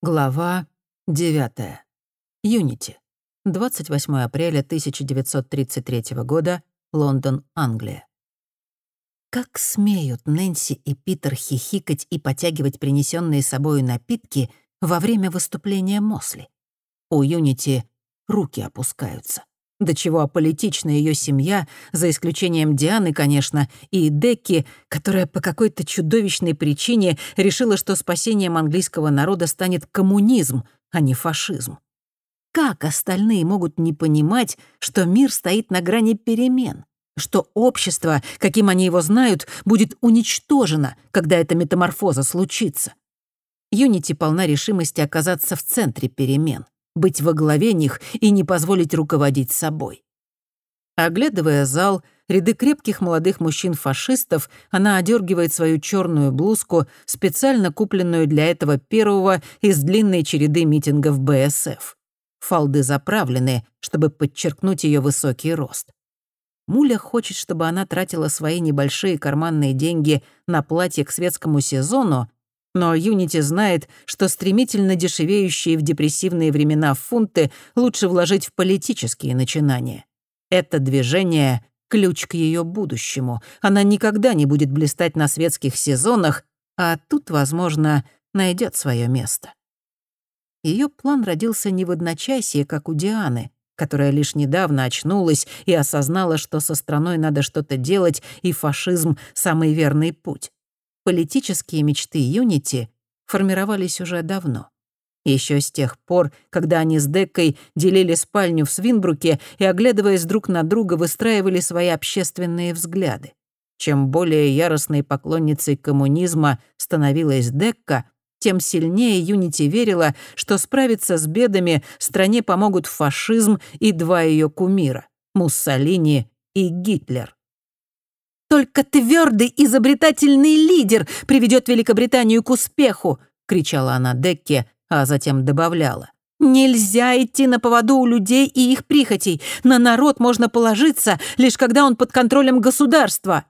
Глава 9. Юнити. 28 апреля 1933 года. Лондон, Англия. Как смеют Нэнси и Питер хихикать и потягивать принесенные собою напитки во время выступления Мосли? У Юнити руки опускаются. До чего аполитична ее семья, за исключением Дианы, конечно, и Декки, которая по какой-то чудовищной причине решила, что спасением английского народа станет коммунизм, а не фашизм. Как остальные могут не понимать, что мир стоит на грани перемен, что общество, каким они его знают, будет уничтожено, когда эта метаморфоза случится? Юнити полна решимости оказаться в центре перемен — быть во главе них и не позволить руководить собой. Оглядывая зал, ряды крепких молодых мужчин-фашистов, она одергивает свою черную блузку, специально купленную для этого первого из длинной череды митингов БСФ. Фалды заправлены, чтобы подчеркнуть ее высокий рост. Муля хочет, чтобы она тратила свои небольшие карманные деньги на платье к светскому сезону, но Юнити знает, что стремительно дешевеющие в депрессивные времена фунты лучше вложить в политические начинания. Это движение — ключ к ее будущему. Она никогда не будет блистать на светских сезонах, а тут, возможно, найдет свое место. Ее план родился не в одночасье, как у Дианы, которая лишь недавно очнулась и осознала, что со страной надо что-то делать, и фашизм — самый верный путь политические мечты Юнити формировались уже давно. Еще с тех пор, когда они с Деккой делили спальню в Свинбруке и, оглядываясь друг на друга, выстраивали свои общественные взгляды. Чем более яростной поклонницей коммунизма становилась Декка, тем сильнее Юнити верила, что справиться с бедами стране помогут фашизм и два ее кумира — Муссолини и Гитлер. Только твердый изобретательный лидер приведет Великобританию к успеху!» — кричала она Декке, а затем добавляла. «Нельзя идти на поводу у людей и их прихотей. На народ можно положиться, лишь когда он под контролем государства».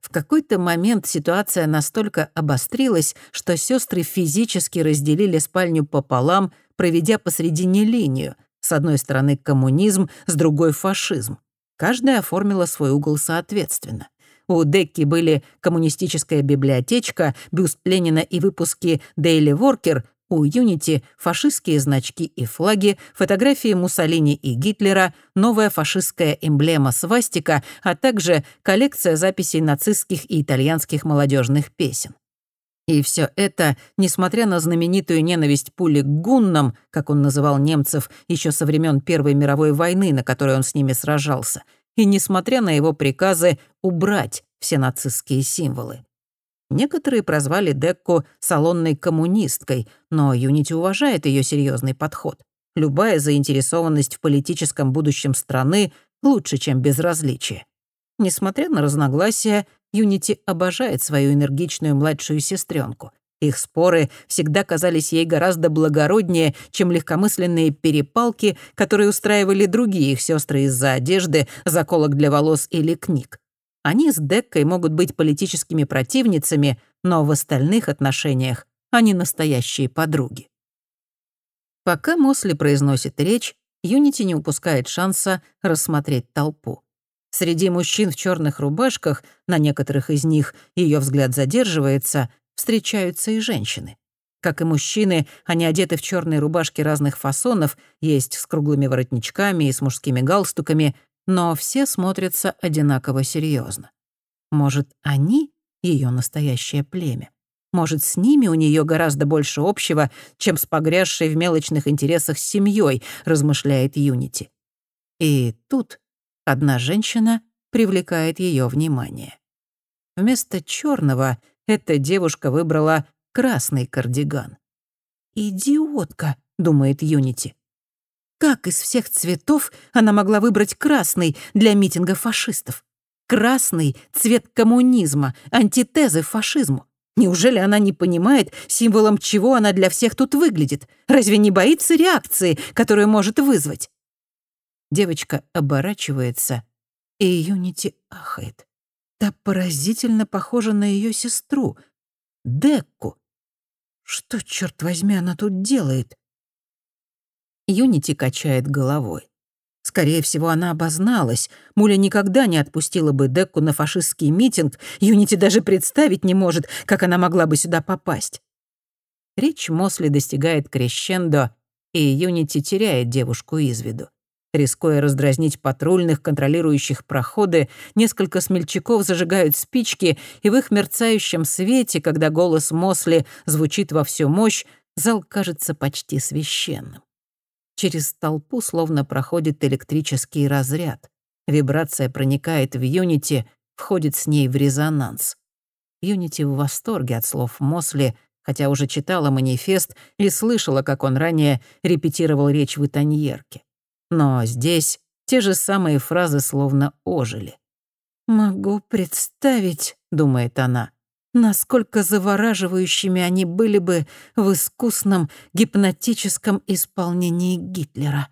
В какой-то момент ситуация настолько обострилась, что сестры физически разделили спальню пополам, проведя посредине линию. С одной стороны коммунизм, с другой фашизм. Каждая оформила свой угол соответственно. У Декки были коммунистическая библиотечка, бюст Ленина и выпуски Daily Worker, у Юнити — фашистские значки и флаги, фотографии Муссолини и Гитлера, новая фашистская эмблема свастика, а также коллекция записей нацистских и итальянских молодежных песен. И все это, несмотря на знаменитую ненависть пули к гуннам, как он называл немцев еще со времен Первой мировой войны, на которой он с ними сражался, и несмотря на его приказы убрать все нацистские символы. Некоторые прозвали Декку салонной коммунисткой, но Юнити уважает ее серьезный подход. Любая заинтересованность в политическом будущем страны лучше, чем безразличие. Несмотря на разногласия, Юнити обожает свою энергичную младшую сестренку. Их споры всегда казались ей гораздо благороднее, чем легкомысленные перепалки, которые устраивали другие их сестры из-за одежды, заколок для волос или книг. Они с Деккой могут быть политическими противницами, но в остальных отношениях они настоящие подруги. Пока Мосли произносит речь, Юнити не упускает шанса рассмотреть толпу. Среди мужчин в черных рубашках, на некоторых из них ее взгляд задерживается, встречаются и женщины. Как и мужчины, они одеты в черные рубашки разных фасонов, есть с круглыми воротничками и с мужскими галстуками, но все смотрятся одинаково серьезно. Может, они — ее настоящее племя? Может, с ними у нее гораздо больше общего, чем с погрязшей в мелочных интересах семьей, размышляет Юнити. И тут Одна женщина привлекает ее внимание. Вместо черного эта девушка выбрала красный кардиган. «Идиотка», — думает Юнити. Как из всех цветов она могла выбрать красный для митинга фашистов? Красный — цвет коммунизма, антитезы фашизму. Неужели она не понимает, символом чего она для всех тут выглядит? Разве не боится реакции, которую может вызвать? Девочка оборачивается, и Юнити ахает. Та поразительно похожа на ее сестру, Декку. Что, черт возьми, она тут делает? Юнити качает головой. Скорее всего, она обозналась. Муля никогда не отпустила бы Декку на фашистский митинг. Юнити даже представить не может, как она могла бы сюда попасть. Речь Мосли достигает крещендо, и Юнити теряет девушку из виду. Рискуя раздразнить патрульных, контролирующих проходы, несколько смельчаков зажигают спички, и в их мерцающем свете, когда голос Мосли звучит во всю мощь, зал кажется почти священным. Через толпу словно проходит электрический разряд. Вибрация проникает в Юнити, входит с ней в резонанс. Юнити в восторге от слов Мосли, хотя уже читала манифест и слышала, как он ранее репетировал речь в Итаньерке. Но здесь те же самые фразы словно ожили. «Могу представить», — думает она, насколько завораживающими они были бы в искусном гипнотическом исполнении Гитлера.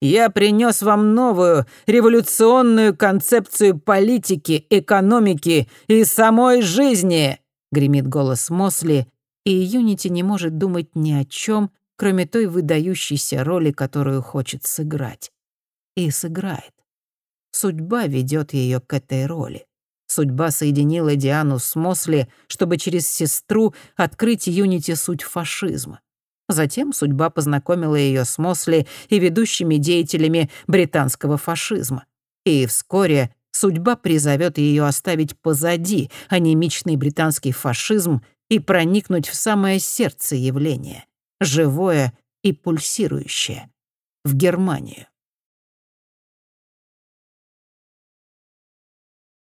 «Я принес вам новую, революционную концепцию политики, экономики и самой жизни», — гремит голос Мосли, и Юнити не может думать ни о чем, кроме той выдающейся роли, которую хочет сыграть. И сыграет. Судьба ведет ее к этой роли. Судьба соединила Диану с Мосли, чтобы через сестру открыть Юнити суть фашизма. Затем судьба познакомила ее с Мосли и ведущими деятелями британского фашизма. И вскоре судьба призовет ее оставить позади анемичный британский фашизм и проникнуть в самое сердце явления, живое и пульсирующее, в Германию.